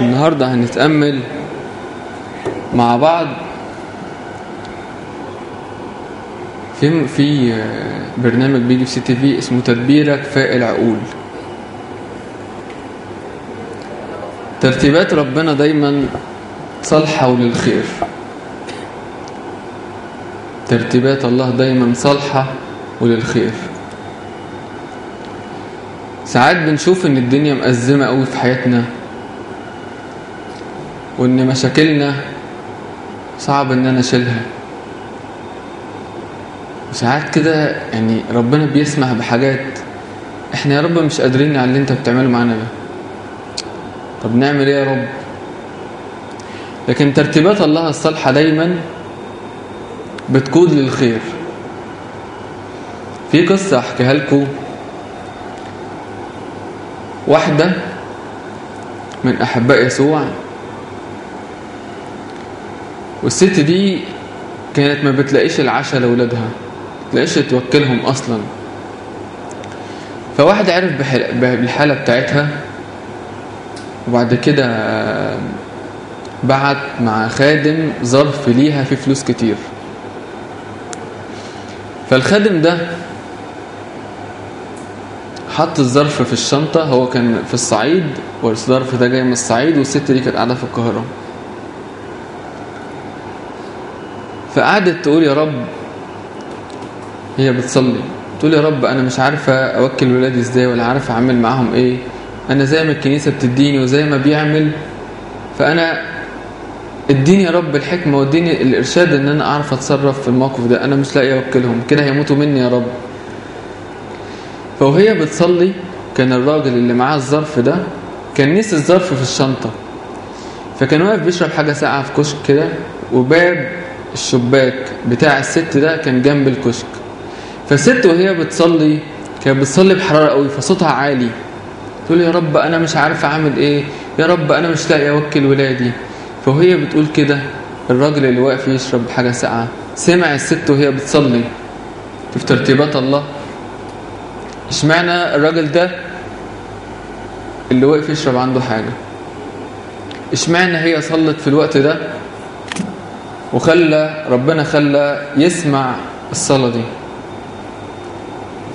النهاردة هنتأمل مع بعض في في برنامج بيجي في سي تي في اسمه تدبيرك فاء العقول. ترتيبات ربنا دايما صالحة وللخير. ترتيبات الله دايما صالحة وللخير. ساعات بنشوف إن الدنيا مأزمة قوي في حياتنا. وإن مشاكلنا صعب إن أنا أشيلها. وساعات كده يعني ربنا بيسمح بحاجات إحنا يا رب مش قادرين على اللي أنت بتعمله معانا ده. طب نعمل إيه يا رب؟ لكن ترتيبات الله الصالحة دايما بتقود للخير. في قصة أحكيها لكم. واحدة من أحباء يسوع. والست دي كانت ما بتلاقيش العشاء لأولادها تلاقيش توكلهم أصلا. فواحد عرف بالحالة بتاعتها وبعد كده بعت مع خادم ظرف ليها في فلوس كتير. فالخادم ده حط الظرف في الشنطة هو كان في الصعيد والظرف ده جاي من الصعيد والست دي كانت قاعدة في القاهرة. فقعدت تقول يا رب هي بتصلي تقول يا رب أنا مش عارفة أوكل ولادي إزاي ولا عارفة أعمل معاهم إيه أنا زي ما الكنيسة بتديني وزي ما بيعمل فأنا اديني يا رب الحكمة واديني الإرشاد إن أنا أعرف أتصرف في الموقف ده أنا مش لاقي أوكلهم كده هيموتوا مني يا رب. فوهي بتصلي كان الراجل اللي معاه الظرف ده كان نسي الظرف في الشنطة فكان واقف بيشرب حاجة ساقعة في كشك كده وباب الشباك بتاع الست ده كان جنب الكشك. فالست وهي بتصلي كانت بتصلي بحرارة قوي فصوتها عالي. تقول يا رب أنا مش عارفة أعمل إيه يا رب أنا مش لاقي أوكل ولادي. فوهي بتقول كده الراجل اللي واقف يشرب حاجة ساقعة. سمع الست وهي بتصلي في ترتيبات الله. اشمعنى الراجل ده اللي واقف يشرب عنده حاجة؟ اشمعنى هي صلت في الوقت ده؟ وخلى ربنا خلى يسمع الصلاة دي.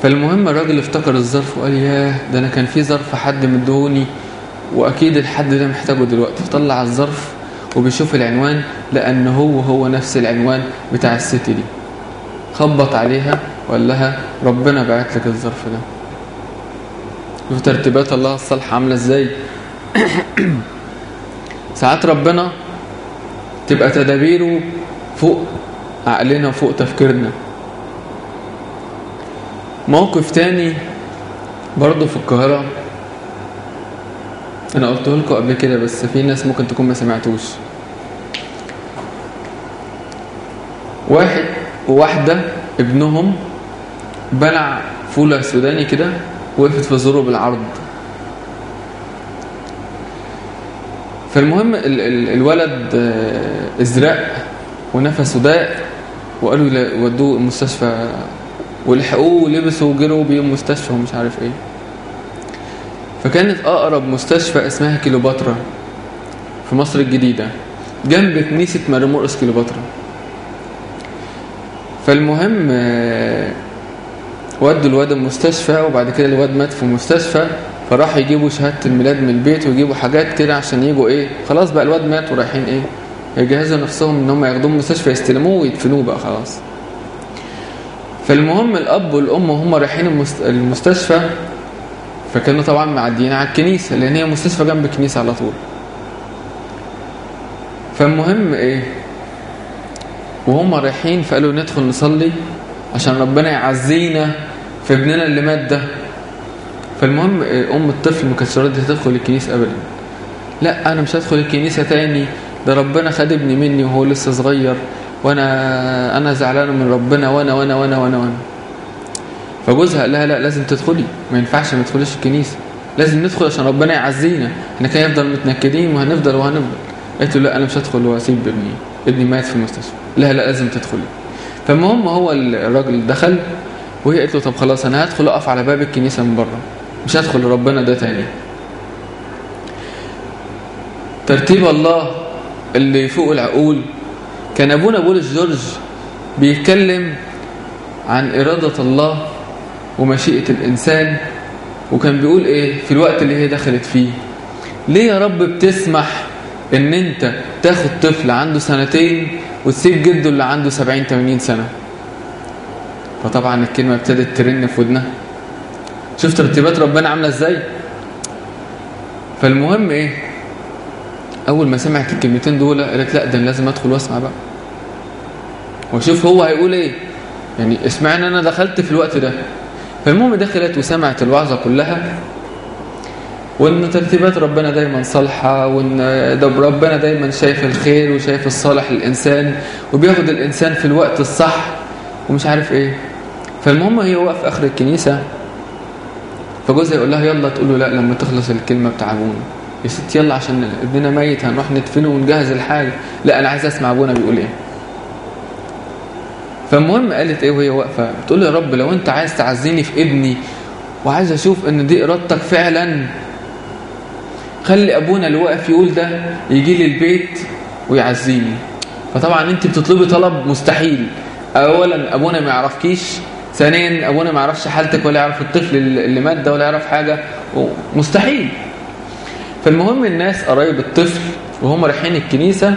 فالمهم الراجل افتكر الظرف وقال ياه ده أنا كان في ظرف حد مدهوني وأكيد الحد ده محتاجه دلوقتي. فطلع الظرف وبيشوف العنوان لأن هو هو نفس العنوان بتاع الست دي. خبط عليها وقال لها ربنا بعت لك الظرف ده. شوف ترتيبات الله الصالحة عاملة إزاي؟ ساعات ربنا تبقى تدابيره فوق عقلنا وفوق تفكيرنا. موقف تاني برضه في القاهرة. أنا قلته لكم قبل كده بس في ناس ممكن تكون ما سمعتوش. واحد وواحدة ابنهم بلع فولة سوداني كده وقفت في زوره بالعرض. فالمهم ال ال الولد إزرق ونفسه ضاق وقالوا ودوه المستشفى ولحقوه ولبسوا وجروا بيه المستشفى ومش عارف إيه. فكانت أقرب مستشفى اسمها كيلوباترا في مصر الجديدة جنب كنيسة مرمورس كيلوباترا فالمهم ودوا الواد المستشفى وبعد كده الواد مات في المستشفى. فراح يجيبوا شهادة الميلاد من البيت ويجيبوا حاجات كده عشان يجوا إيه خلاص بقى الواد مات ورايحين إيه يجهزوا نفسهم إن هم ياخدوه المستشفى يستلموه ويدفنوه بقى خلاص. فالمهم الأب والأم وهم رايحين المستشفى فكانوا طبعا معديين على الكنيسة لأن هي مستشفى جنب الكنيسة على طول. فالمهم إيه وهم رايحين فقالوا ندخل نصلي عشان ربنا يعزينا في ابننا اللي مات ده. فالمهم أم الطفل ما كانتش راضية تدخل الكنيسة ابدا. لا أنا مش هدخل الكنيسة تاني ده ربنا خد ابني مني وهو لسه صغير وأنا أنا زعلانه من ربنا وأنا وأنا وأنا وأنا وأنا. فجوزها قال لها لا لازم تدخلي ما ينفعش ما تدخليش الكنيسة. لازم ندخل عشان ربنا يعزينا. إحنا كان يفضل متنكدين وهنفضل وهنفضل. قالت له لا أنا مش هدخل وأسيب ابني. ابني مات في المستشفى. لا لا لازم تدخلي. فالمهم هو الراجل دخل وهي قالت له طب خلاص أنا هدخل أقف على باب الكنيسة من بره. مش هدخل لربنا ده تاني. ترتيب الله اللي فوق العقول. كان أبونا بولس جورج بيتكلم عن إرادة الله ومشيئة الإنسان وكان بيقول إيه؟ في الوقت اللي هي دخلت فيه. ليه يا رب بتسمح إن أنت تاخد طفل عنده سنتين وتسيب جده اللي عنده 70 80 سنة؟ فطبعا الكلمة ابتدت ترن في ودنها. شوف ترتيبات ربنا عاملة إزاي؟ فالمهم إيه؟ أول ما سمعت الكلمتين دول قالت لا ده أنا لازم أدخل وأسمع بقى. وأشوف هو هيقول إيه؟ يعني اسمعنا أنا دخلت في الوقت ده؟ فالمهم دخلت وسمعت الوعظة كلها وإن ترتيبات ربنا دايما صالحة وإن ربنا دايما شايف الخير وشايف الصالح للإنسان وبياخد الإنسان في الوقت الصح ومش عارف إيه. فالمهم هي واقفة آخر الكنيسة فجوزها يقول لها يلا تقول له لا لما تخلص الكلمة بتاع أبونا. يا ست يلا عشان ابننا ميت هنروح ندفنه ونجهز الحاجة. لا أنا عايز أسمع أبونا بيقول إيه. فالمهم قالت إيه وهي واقفة بتقول يا رب لو أنت عايز تعزيني في ابني وعايز أشوف إن دي إرادتك فعلا خلي أبونا اللي واقف يقول ده يجي لي البيت ويعزيني. فطبعا أنت بتطلبي طلب مستحيل. اولا أبونا ما يعرفكيش ثانيا أبونا ما يعرفش حالتك ولا يعرف الطفل اللي مات ده ولا يعرف حاجة مستحيل فالمهم الناس قرايب الطفل وهم رايحين الكنيسة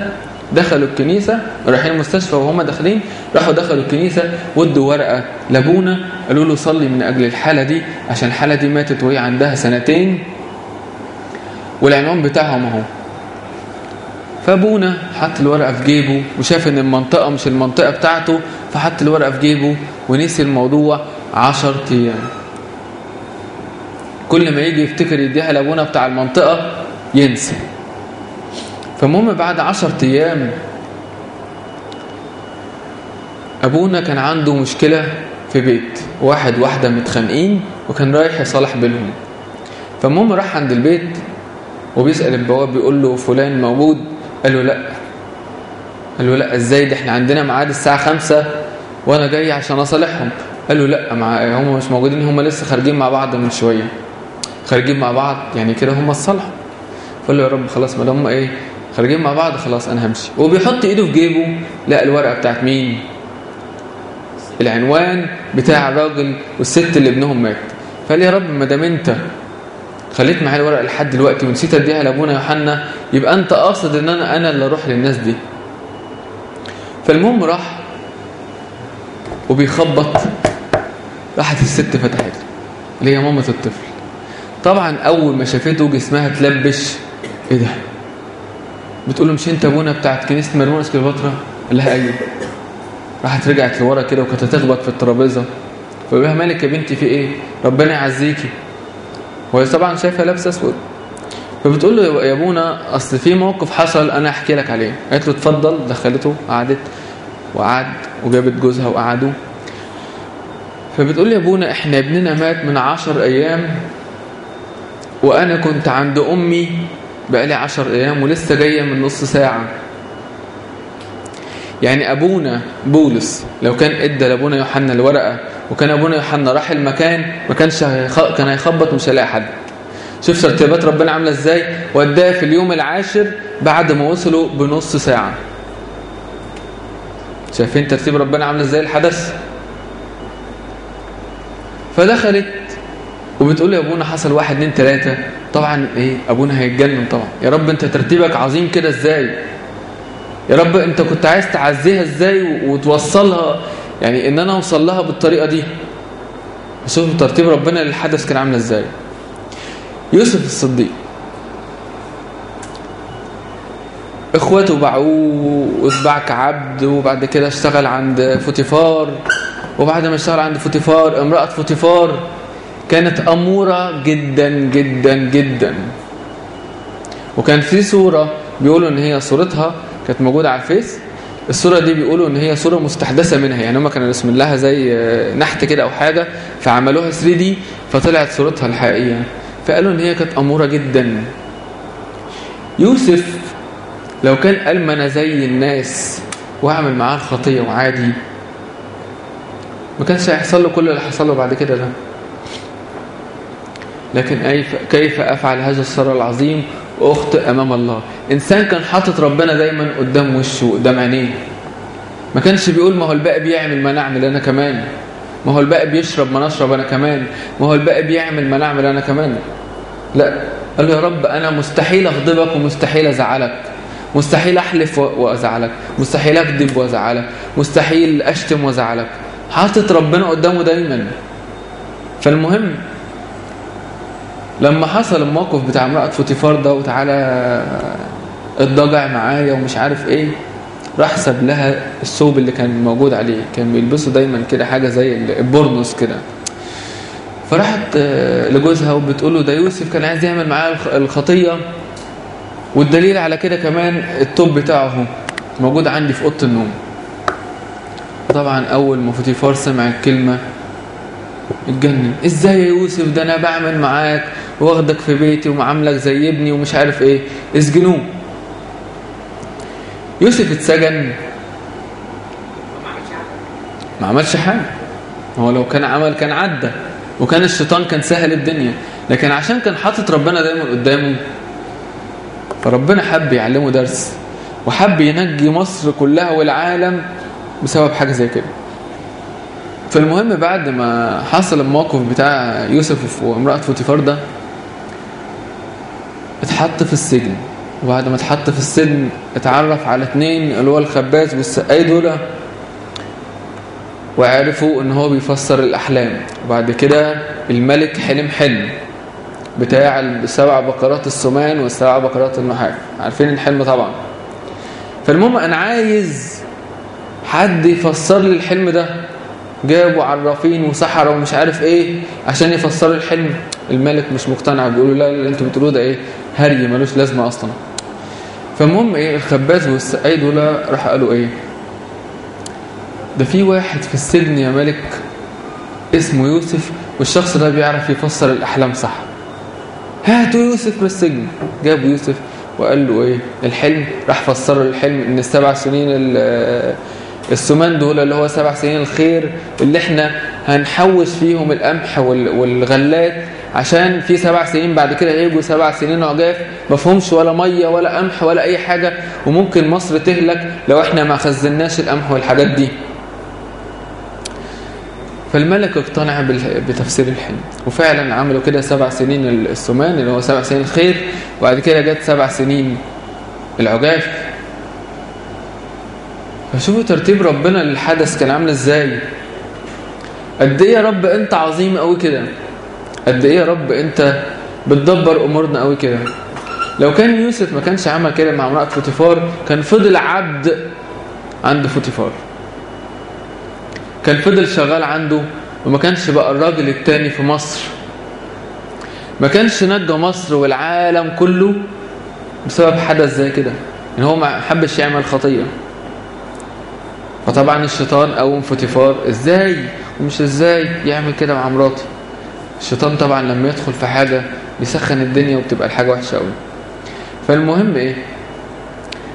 دخلوا الكنيسة رايحين المستشفى وهم داخلين راحوا دخلوا الكنيسة ودوا ورقة لأبونا قالوا له صلي من أجل الحالة دي عشان الحالة دي ماتت وهي عندها سنتين والعنوان بتاعهم أهو. فابونا حط الورقة في جيبه وشاف إن المنطقة مش المنطقة بتاعته فحط الورقة في جيبه ونسي الموضوع عشر أيام. كل ما يجي يفتكر يديها لابونا بتاع المنطقة ينسى. فالمهم بعد عشر أيام أبونا كان عنده مشكلة في بيت واحد واحدة متخانقين وكان رايح يصالح بينهم. فالمهم راح عند البيت وبيسأل البواب بيقول له فلان موجود قال له لا. قال له لا إزاي؟ ده إحنا عندنا ميعاد الساعة خمسة وأنا جاي عشان أصالحهم. قال له لا مع هم مش موجودين هم لسه خارجين مع بعض من شوية. خارجين مع بعض يعني كده هم الصالحة فقال له يا رب خلاص ما هم إيه خارجين مع بعض خلاص أنا همشي. وبيحط إيده في جيبه لقى الورقة بتاعت مين؟ العنوان بتاع الراجل والست اللي ابنهم مات. فقال يا رب ما دام أنت خليت معايا الورقة لحد دلوقتي ونسيت أديها لأبونا يوحنا يبقى أنت قاصد إن أنا أنا اللي أروح للناس دي. فالمهم راح وبيخبط. راحت الست فتحت اللي هي مامة الطفل. طبعا أول ما شافته جسمها تلبش إيه ده؟ بتقول له مش أنت أبونا بتاعت كنيسة مرمونس كليوباترا قال لها أيوه. راحت رجعت لورا كده وكانت هتخبط في الترابيزة. لها مالك يا بنتي في إيه؟ ربنا يعزيكي. وهي طبعا شايفها لابسة أسود. فبتقول له يا أبونا أصل في موقف حصل أنا أحكي لك عليه. قالت له اتفضل دخلته قعدت وقعد وجابت جوزها وقعدوا. فبتقول يا أبونا إحنا ابننا مات من عشر أيام وأنا كنت عند أمي بقالي عشر أيام ولسه جاية من نص ساعة. يعني أبونا بولس لو كان إدى لأبونا يوحنا الورقة وكان أبونا يوحنا راح المكان ما كانش. كان هيخبط مش هيلاقي حد. شوف ترتيبات ربنا عاملة إزاي؟ وداه في اليوم العاشر بعد ما وصلوا بنص ساعة. شايفين ترتيب ربنا عاملة إزاي الحدث؟ فدخلت وبتقول يا أبونا حصل واحد اتنين تلاتة. طبعا إيه؟ أبونا هيتجنن طبعا. يا رب أنت ترتيبك عظيم كده إزاي؟ يا رب أنت كنت عايز تعزيها إزاي وتوصلها يعني إن أنا أوصل لها بالطريقة دي. شوف ترتيب ربنا للحدث كان عامل إزاي. يوسف الصديق. اخواته باعوه واتباع كعبد وبعد كده اشتغل عند فوتيفار وبعد ما اشتغل عند فوتيفار امرأة فوتيفار كانت أمورة جدا جدا جدا. وكان في صورة بيقولوا إن هي صورتها كانت موجودة على الفيس. الصورة دي بيقولوا إن هي صورة مستحدثة منها يعني هم كانوا رسمين لها زي نحت كده أو حاجة فعملوها 3 دي فطلعت صورتها الحقيقية. فقالوا إن هي كانت أمورة جدا. يوسف لو كان قال ما أنا زي الناس وأعمل معاه الخطية وعادي ما كانش هيحصل له كل اللي حصل له بعد كده ده. لكن كيف أفعل هذا السر العظيم؟ واخطئ أمام الله. إنسان كان حاطط ربنا دايما قدام وشه وقدام عينيه. ما كانش بيقول ما هو الباقي بيعمل ما نعمل أنا كمان. ما هو الباقي بيشرب ما نشرب أنا كمان. ما هو الباقي بيعمل ما نعمل أنا كمان. لا. قال يا رب أنا مستحيل أغضبك ومستحيل أزعلك. مستحيل أحلف وأزعلك. مستحيل أكذب وأزعلك. مستحيل أشتم وأزعلك. حاطط ربنا قدامه دايما. فالمهم لما حصل الموقف بتاع امرأة فوتيفار ده وتعالى اضطجع معايا ومش عارف إيه راح ساب لها الثوب اللي كان موجود عليه. كان بيلبسه دايما كده حاجة زي البورنوس كده. فراحت لجوزها وبتقول له ده يوسف كان عايز يعمل معاه الخطية والدليل على كده كمان التوب بتاعه موجود عندي في أوضة النوم. طبعا أول ما فوتيفار سمع الكلمة اتجنن. إزاي يا يوسف؟ ده أنا بعمل معاك. واخدك في بيتي ومعاملك زي ابني ومش عارف إيه. اسجنوه. يوسف اتسجن. ما عملش حاجة. هو لو كان عمل كان عدى. وكان الشيطان كان سهل الدنيا. لكن عشان كان حاطط ربنا دايما قدامه فربنا حب يعلمه درس. وحب ينجي مصر كلها والعالم بسبب حاجة زي كده. فالمهم بعد ما حصل الموقف بتاع يوسف وامرأة فوتيفار ده اتحط في السجن. وبعد ما اتحط في السجن اتعرف على اتنين اللي هو الخباز والسقاي دول وعرفوا إن هو بيفسر الأحلام. وبعد كده الملك حلم حلم بتاع السبع بقرات السمان والسبع بقرات النحاس. عارفين الحلم طبعا. فالمهم أنا عايز حد يفسر لي الحلم ده. جابوا عرافين وسحرة ومش عارف إيه عشان يفسروا الحلم. الملك مش مقتنع بيقولوا لا لا أنتوا بتقولوا ده إيه؟ هري ملوش لازمة أصلا. فالمهم إيه الخباز والسقاي دول راح قالوا إيه؟ ده في واحد في السجن يا ملك اسمه يوسف والشخص ده بيعرف يفسر الأحلام صح. هاتوا يوسف من السجن. جابوا يوسف وقال له إيه؟ الحلم راح فسر الحلم إن السبع سنين السمان دول اللي هو سبع سنين الخير اللي إحنا هنحوش فيهم القمح والغلات عشان في سبع سنين بعد كده هيجوا سبع سنين عجاف ما فيهمش ولا مية ولا قمح ولا أي حاجة وممكن مصر تهلك لو إحنا ما خزناش القمح والحاجات دي. فالملك اقتنع بتفسير الحلم وفعلا عملوا كده سبع سنين السمان اللي هو سبع سنين الخير وبعد كده جت سبع سنين العجاف فشوفوا ترتيب ربنا للحدث كان عامل إزاي. قد إيه يا رب أنت عظيم قوي كده. قد إيه يا رب أنت بتدبر أمورنا قوي كده. لو كان يوسف ما كانش عمل كده مع امرأة فوتيفار كان فضل عبد عند فوتيفار. كان فضل شغال عنده وما كانش بقى الراجل التاني في مصر. ما كانش نجى مصر والعالم كله بسبب حدث زي كده. ان هو ما حبش يعمل خطيه فطبعا الشيطان قوم فوتيفار إزاي؟ ومش إزاي يعمل كده مع مراتي الشيطان طبعا لما يدخل في حاجة بيسخن الدنيا وبتبقى الحاجة وحشة قوي فالمهم إيه؟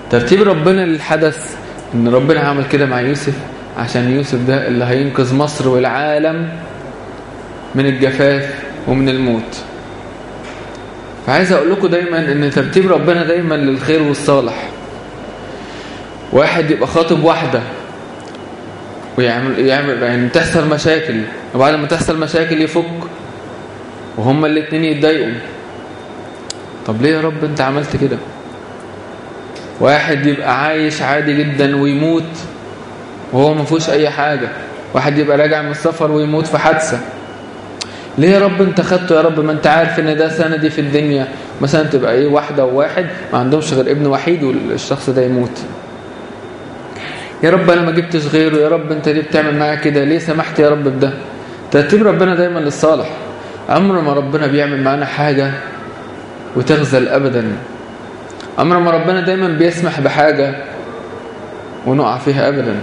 ترتيب ربنا للحدث. إن ربنا عمل كده مع يوسف عشان يوسف ده اللي هينقذ مصر والعالم من الجفاف ومن الموت. فعايز أقول لكم دايما إن ترتيب ربنا دايما للخير والصالح. واحد يبقى خاطب واحدة ويعمل يعمل يعني تحصل مشاكل وبعد ما تحصل مشاكل يفك. وهما الاثنين يتضايقوا. طب ليه يا رب انت عملت كده؟ واحد يبقى عايش عادي جدا ويموت وهو ما فيهوش أي حاجة. واحد يبقى راجع من السفر ويموت في حادثة. ليه يا رب انت خدته يا رب؟ ما انت عارف ان ده سندي في الدنيا. مثلا تبقى إيه واحدة وواحد ما عندهمش غير ابن وحيد والشخص ده يموت. يا رب أنا ما جبتش غيره. يا رب انت ليه بتعمل معايا كده؟ ليه سمحت يا رب بده؟ ترتيب ربنا دايما للصالح. عمر ما ربنا بيعمل معانا حاجة وتغزل ابدا. عمر ما ربنا دايما بيسمح بحاجة ونقع فيها ابدا.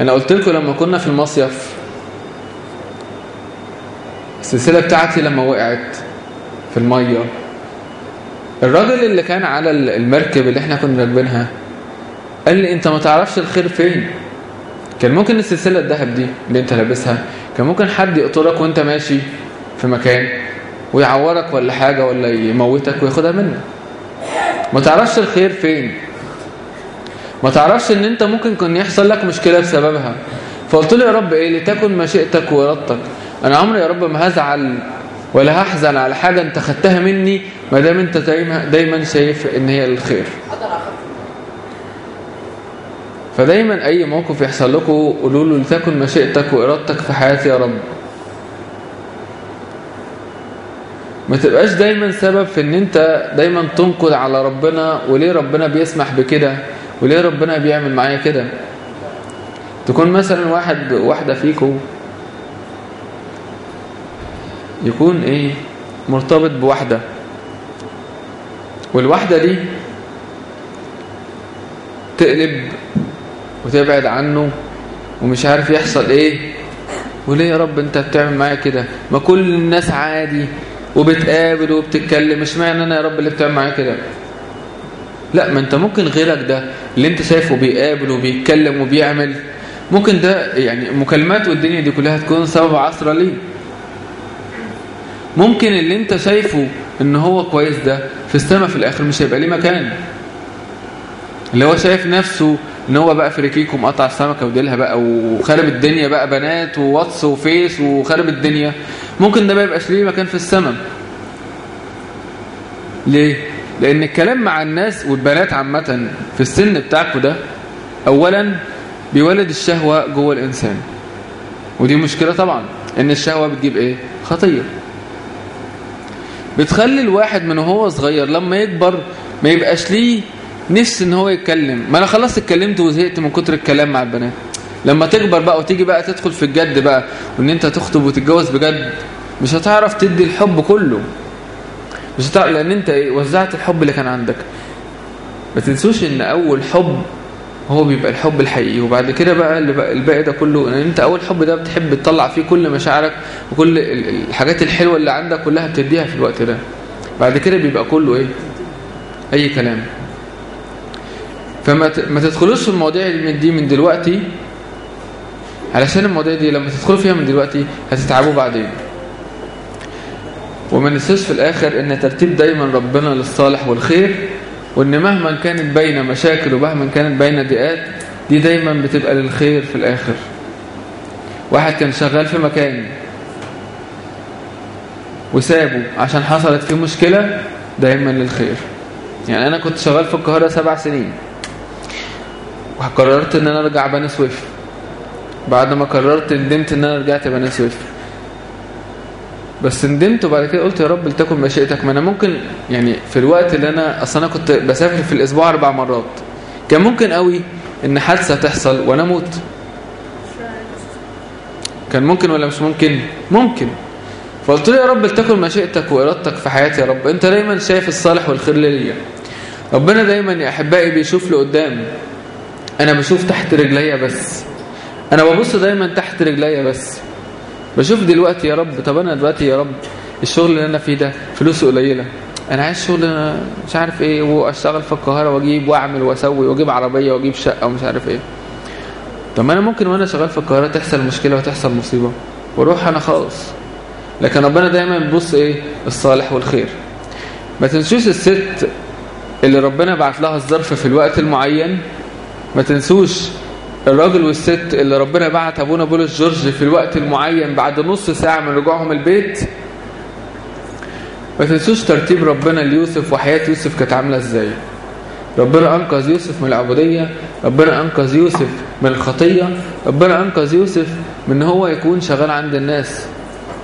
أنا قلت لكم لما كنا في المصيف السلسلة بتاعتي لما وقعت في المية الراجل اللي كان على المركب اللي إحنا كنا راكبينها قال لي أنت ما تعرفش الخير فين؟ كان ممكن السلسلة الذهب دي اللي أنت لابسها كان ممكن حد يقتلك وانت ماشي في مكان ويعورك ولا حاجة ولا يموتك وياخدها منك. ما تعرفش الخير فين. ما تعرفش ان انت ممكن يكون يحصل لك مشكلة بسببها. فقلت له يا رب إيه لتكن مشيئتك وارادتك أنا عمري يا رب ما هزعل ولا هحزن على حاجة أنت خدتها مني ما دام أنت دايما, دايما شايف إن هي الخير. فدايما أي موقف يحصل لكم قولوا له لتكن مشيئتك وإرادتك في حياتي يا رب. ما تبقاش دايما سبب في إن أنت دايما تنقد على ربنا وليه ربنا بيسمح بكده وليه ربنا بيعمل معايا كده. تكون مثلا واحد واحدة فيكم يكون إيه مرتبط بواحدة. والواحدة دي تقلب وتبعد عنه ومش عارف يحصل إيه. وليه يا رب أنت بتعمل معايا كده؟ ما كل الناس عادي وبتقابل وبتتكلم مش معنى أنا يا رب اللي بتعمل معايا كده. لا ما أنت ممكن غيرك ده اللي أنت شايفه بيقابل وبيتكلم وبيعمل ممكن ده يعني مكالمات والدنيا دي كلها تكون سبب عصرة ليه. ممكن اللي أنت شايفه إن هو كويس ده في السماء في الآخر مش هيبقى ليه مكان. اللي هو شايف نفسه إن هو بقى فريكيك ومقطع السمكة وديلها بقى وخرب الدنيا بقى بنات وواتس وفيس وخرب الدنيا ممكن ده ما يبقاش ليه مكان في السماء ليه؟ لأن الكلام مع الناس والبنات عامة في السن بتاعكم ده اولا بيولد الشهوة جوه الإنسان ودي مشكلة طبعا إن الشهوة بتجيب إيه؟ خطية بتخلي الواحد من هو صغير لما يكبر ما يبقاش ليه نفس إن هو يتكلم. ما أنا خلاص اتكلمت وزهقت من كتر الكلام مع البنات. لما تكبر بقى وتيجي بقى تدخل في الجد بقى وإن أنت تخطب وتتجوز بجد مش هتعرف تدي الحب كله. مش هتعرف لأن أنت إيه وزعت الحب اللي كان عندك. ما تنسوش إن أول حب هو بيبقى الحب الحقيقي. وبعد كده بقى الباقي ده كله إن أنت أول حب ده بتحب تطلع فيه كل مشاعرك وكل الحاجات الحلوة اللي عندك كلها بتديها في الوقت ده. بعد كده بيبقى كله إيه؟ أي كلام. فما ما تدخلوش في المواضيع دي من دلوقتي علشان المواضيع دي لما تدخلوا فيها من دلوقتي هتتعبوا بعدين. وما ننساش في الآخر إن ترتيب دايما ربنا للصالح والخير وإن مهما كانت بين مشاكل ومهما كانت بين ضيقات دي دايما بتبقى للخير في الآخر. واحد كان شغال في مكان وسابه عشان حصلت فيه مشكلة دايما للخير. يعني أنا كنت شغال في القاهرة سبع سنين. وقررت إن أنا أرجع بني سويف. بعد ما قررت ندمت إن أنا رجعت بني سويف. بس ندمت وبعد كده قلت يا رب لتكن مشيئتك. ما أنا ممكن يعني في الوقت اللي أنا أصلا أنا كنت بسافر في الأسبوع أربع مرات. كان ممكن قوي إن حادثة تحصل وأنا أموت. كان ممكن ولا مش ممكن؟ ممكن. فقلت له يا رب لتكن مشيئتك وإرادتك في حياتي يا رب. أنت دايما شايف الصالح والخير ليا. ربنا دايما يا أحبائي بيشوف لقدام. أنا بشوف تحت رجليا بس. أنا ببص دايما تحت رجليا بس. بشوف دلوقتي يا رب طب أنا دلوقتي يا رب الشغل اللي أنا فيه ده فلوسه قليلة. أنا عايز شغل مش عارف إيه وأشتغل في القاهرة وأجيب وأعمل وأسوي وأجيب عربية وأجيب شقة ومش عارف إيه. طب ما أنا ممكن وأنا شغال في القاهرة تحصل مشكلة وتحصل مصيبة. وأروح أنا خالص. لكن ربنا دايما بيبص إيه؟ الصالح والخير. ما تنسوش الست اللي ربنا بعت لها الظرف في الوقت المعين. ما تنسوش الراجل والست اللي ربنا بعت أبونا بولس جورج في الوقت المعين بعد نص ساعة من رجوعهم البيت ما تنسوش ترتيب ربنا ليوسف وحياة يوسف كانت عاملة إزاي. ربنا أنقذ يوسف من العبودية ربنا أنقذ يوسف من الخطية ربنا أنقذ يوسف من إن هو يكون شغال عند الناس.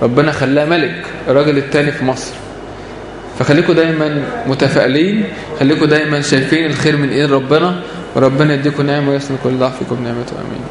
ربنا خلاه ملك الراجل التاني في مصر. فخليكم دايما متفائلين خليكم دايما شايفين الخير من إيد ربنا. وربنا يديكم نعمة ويسن كل ضعفكم نعمته آمين.